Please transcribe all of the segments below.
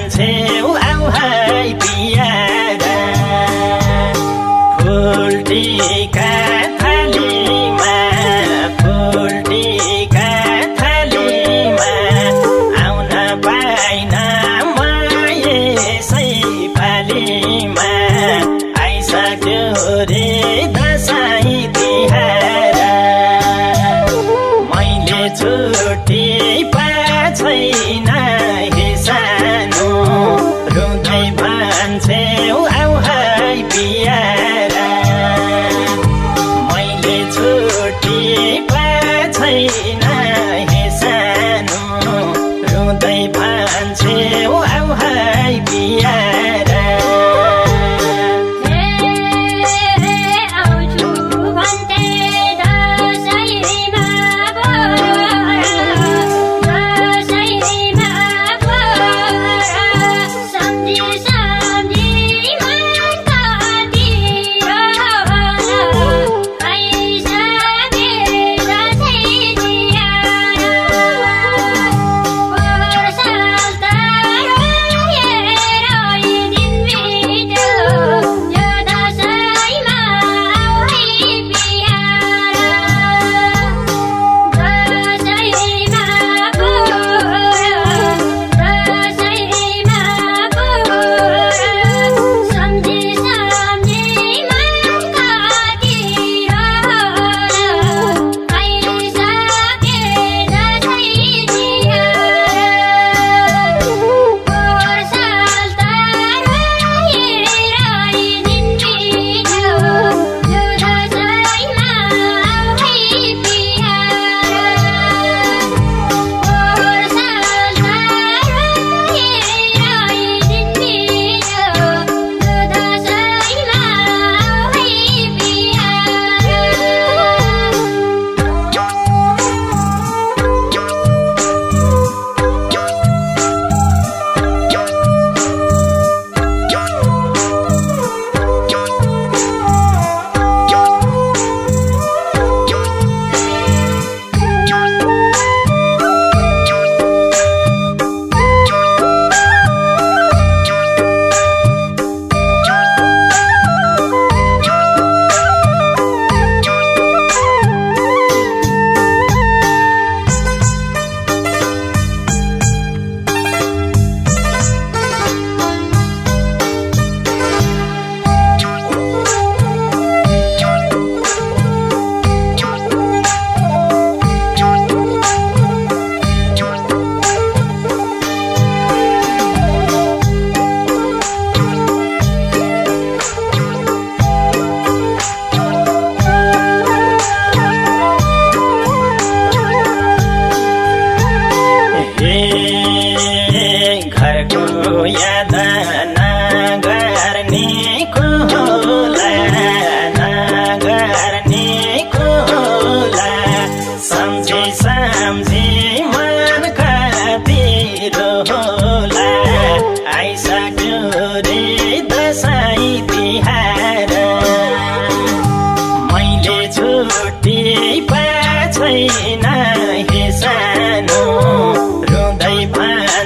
मान्छे आउहाई पिया फुल टिका मान्छे हौ आउ है पिया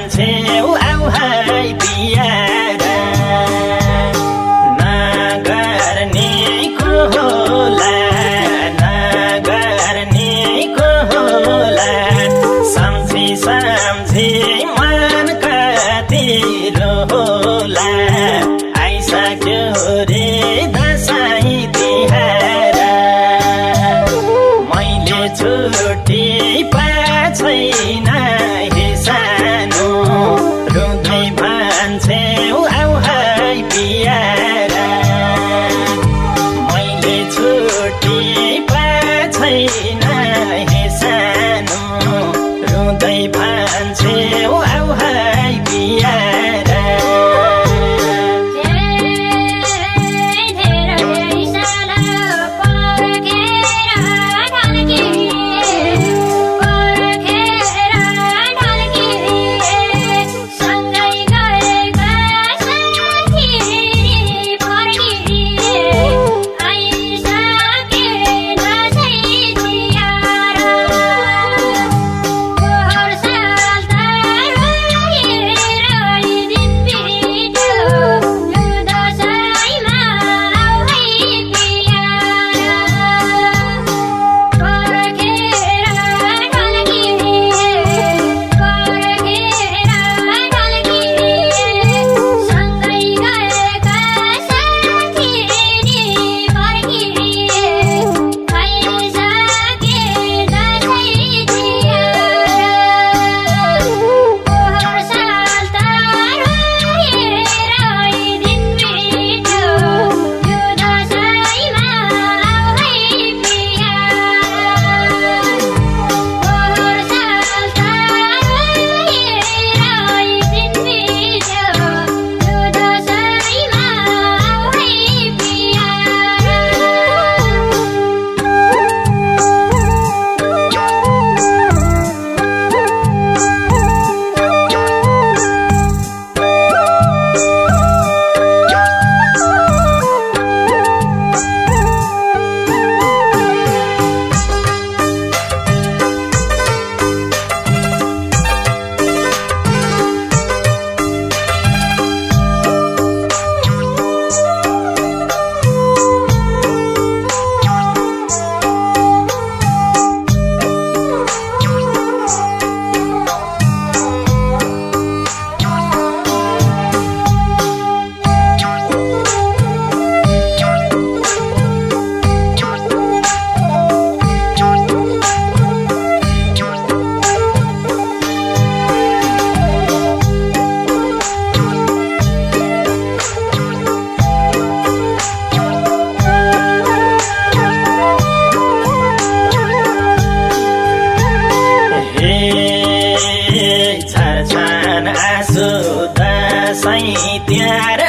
छेउ आउ है पिया मान्छे उहाँ पिया साइि ट्यार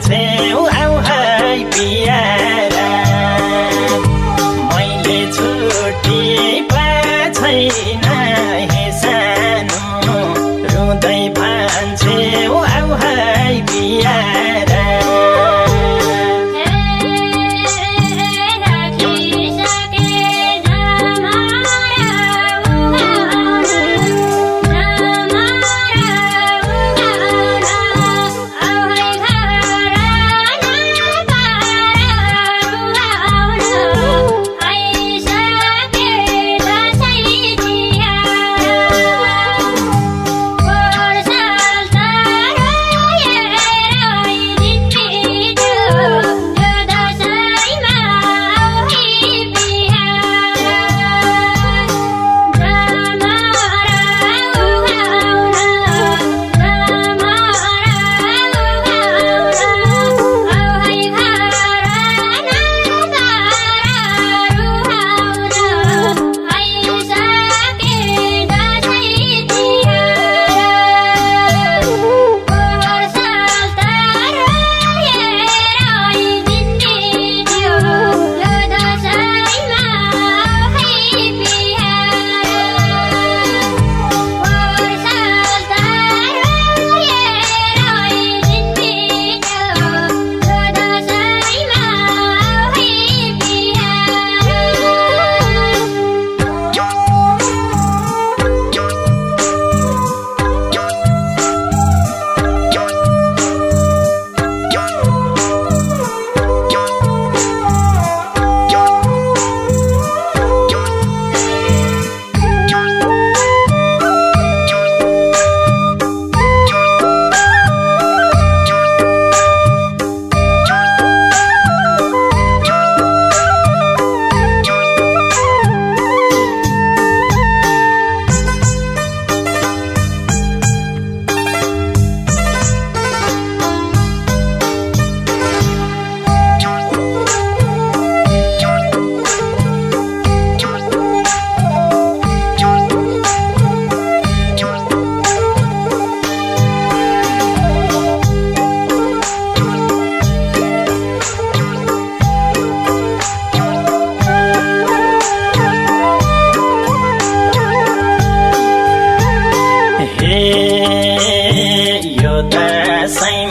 मान्छे हौ आउ है पिया यो दसैँ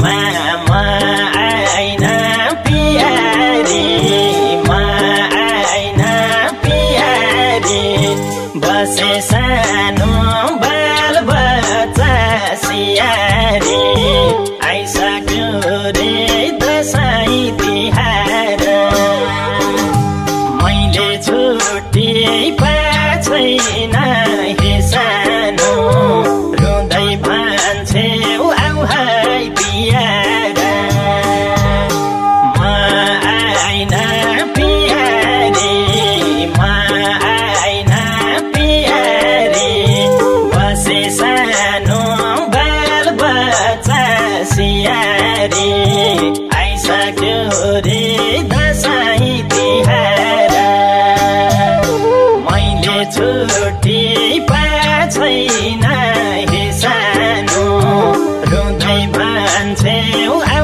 down.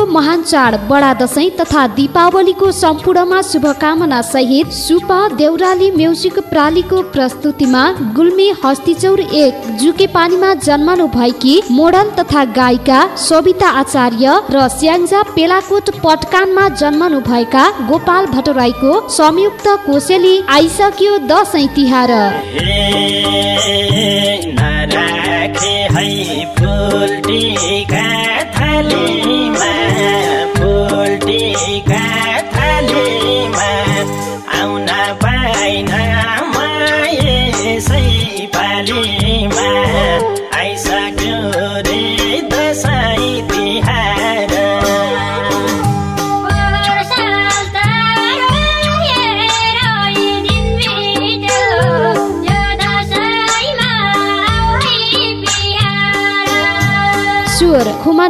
नेपालीहरूको महान चाड बडा दशैं तथा दीपावलीको सम्पूर्णमा शुभकामना सहित सुपा देउराली म्युजिक प्रालीको प्रस्तुतिमा गुल्मी हस्तिचौर एक जुके पानीमा जन्मनु भएकी मोडल तथा गायिका सविता आचार्य र स्याङ्जा पेलाकोट पटकानमा जन्मनु भएका गोपाल भट्टराईको संयुक्त कोसेली आइसक्यो दशैं तिहार। हे नराखे है फुलटीका थालीमा फुलटीका थालीमा आउन पाइन यसै पालीमा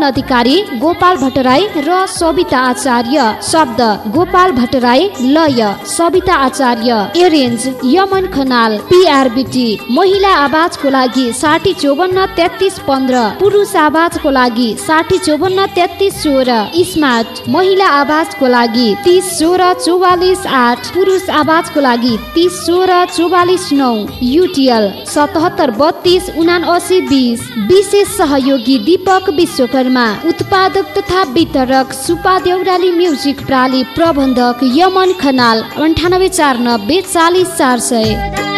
खुमान अधिकारी गोपाल भट्टराई र सविता आचार्य शब्द गोपाल भट्टराई लय सविता आचार्य एरेन्ज यमन खनाल पिआरबिटी महिला आवाजको लागि साठी चौवन्न तेत्तिस पन्ध्र पुरुष आवाजको लागि साठी चौवन्न तेत्तिस सोह्र स्मार्ट महिला आवाजको लागि तिस सोह्र चौवालिस आठ पुरुष आवाजको लागि तिस सोह्र चौवालिस नौ युटिएल सतहत्तर बत्तिस उना असी बिस विशेष सहयोगी दीपक विश्वकर्मा। उत्पादक तथा वितरक सुपा देउराली म्युजिक प्राली प्रबन्धक यमन खनाल अन्ठानब्बे चार नब्बे चालिस चार सय।